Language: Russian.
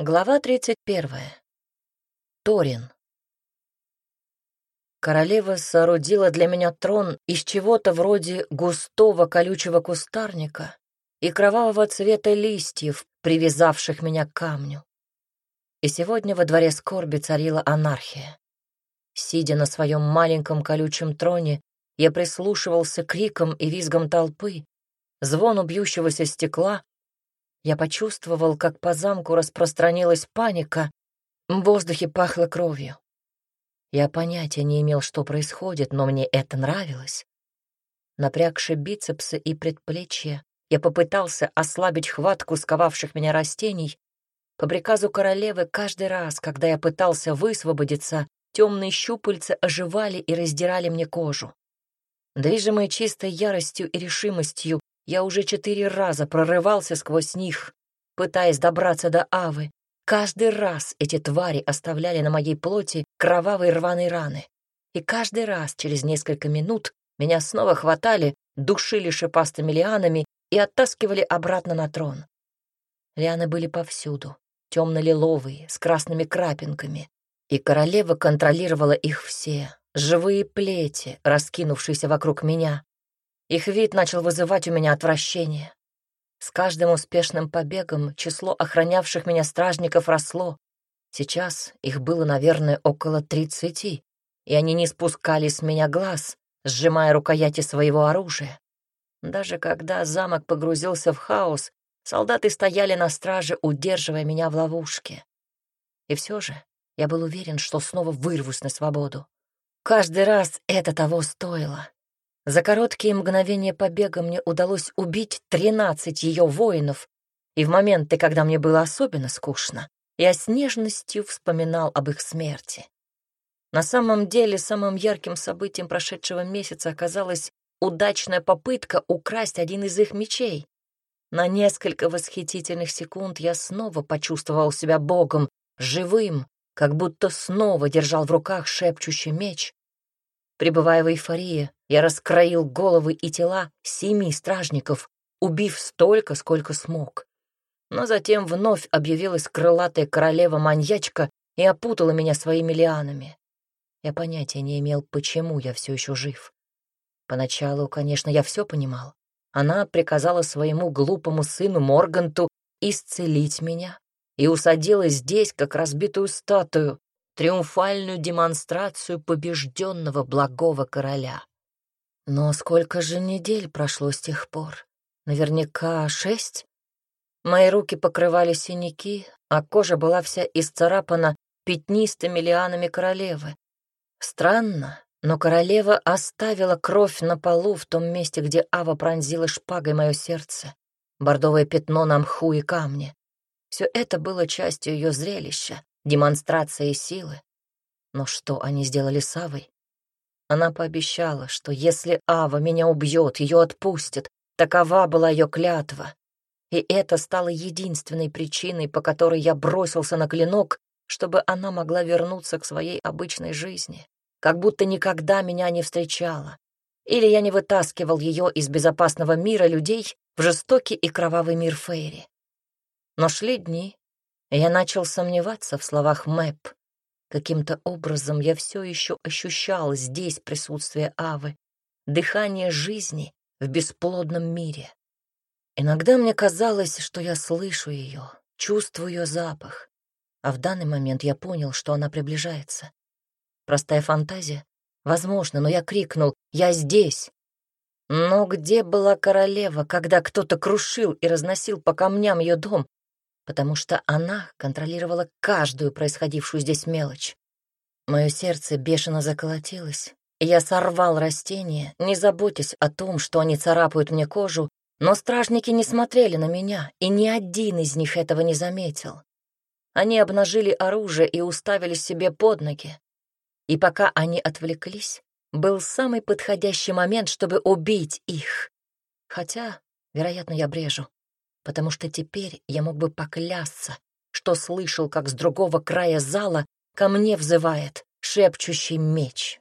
Глава 31. Торин. Королева соорудила для меня трон из чего-то вроде густого колючего кустарника и кровавого цвета листьев, привязавших меня к камню. И сегодня во дворе скорби царила анархия. Сидя на своем маленьком колючем троне, я прислушивался к крикам и визгам толпы, звону бьющегося стекла я почувствовал, как по замку распространилась паника, в воздухе пахло кровью. Я понятия не имел, что происходит, но мне это нравилось. Напрягши бицепсы и предплечья, я попытался ослабить хватку сковавших меня растений. По приказу королевы каждый раз, когда я пытался высвободиться, темные щупальца оживали и раздирали мне кожу. Движимый чистой яростью и решимостью, я уже четыре раза прорывался сквозь них, пытаясь добраться до Авы. Каждый раз эти твари оставляли на моей плоти кровавые рваные раны. И каждый раз через несколько минут меня снова хватали, душили шипастыми лианами и оттаскивали обратно на трон. Лианы были повсюду, темно-лиловые, с красными крапинками, и королева контролировала их все, живые плети, раскинувшиеся вокруг меня, их вид начал вызывать у меня отвращение. С каждым успешным побегом число охранявших меня стражников росло. Сейчас их было, наверное, около тридцати, и они не спускали с меня глаз, сжимая рукояти своего оружия. Даже когда замок погрузился в хаос, солдаты стояли на страже, удерживая меня в ловушке. И все же я был уверен, что снова вырвусь на свободу. Каждый раз это того стоило. За короткие мгновения побега мне удалось убить тринадцать ее воинов, и в моменты, когда мне было особенно скучно, я с нежностью вспоминал об их смерти. На самом деле, самым ярким событием прошедшего месяца оказалась удачная попытка украсть один из их мечей. На несколько восхитительных секунд я снова почувствовал себя богом, живым, как будто снова держал в руках шепчущий меч, Пребывая в эйфории, я раскроил головы и тела семи стражников, убив столько, сколько смог. Но затем вновь объявилась крылатая королева-маньячка и опутала меня своими лианами. Я понятия не имел, почему я все еще жив. Поначалу, конечно, я все понимал. Она приказала своему глупому сыну Морганту исцелить меня и усадила здесь, как разбитую статую, триумфальную демонстрацию побежденного благого короля. Но сколько же недель прошло с тех пор? Наверняка шесть? Мои руки покрывали синяки, а кожа была вся исцарапана пятнистыми лианами королевы. Странно, но королева оставила кровь на полу в том месте, где Ава пронзила шпагой мое сердце, бордовое пятно на мху и камне. Все это было частью ее зрелища, демонстрацией силы. Но что они сделали с Авой? Она пообещала, что если Ава меня убьет, ее отпустят. Такова была ее клятва. И это стало единственной причиной, по которой я бросился на клинок, чтобы она могла вернуться к своей обычной жизни, как будто никогда меня не встречала. Или я не вытаскивал ее из безопасного мира людей в жестокий и кровавый мир Фейри. Но шли дни, я начал сомневаться в словах Мэп. Каким-то образом я все еще ощущал здесь присутствие Авы, дыхание жизни в бесплодном мире. Иногда мне казалось, что я слышу ее, чувствую ее запах, а в данный момент я понял, что она приближается. Простая фантазия? Возможно, но я крикнул «Я здесь!». Но где была королева, когда кто-то крушил и разносил по камням ее дом, потому что она контролировала каждую происходившую здесь мелочь. Мое сердце бешено заколотилось, и я сорвал растения, не заботясь о том, что они царапают мне кожу, но стражники не смотрели на меня, и ни один из них этого не заметил. Они обнажили оружие и уставили себе под ноги. И пока они отвлеклись, был самый подходящий момент, чтобы убить их. Хотя, вероятно, я брежу потому что теперь я мог бы поклясться, что слышал, как с другого края зала ко мне взывает шепчущий меч.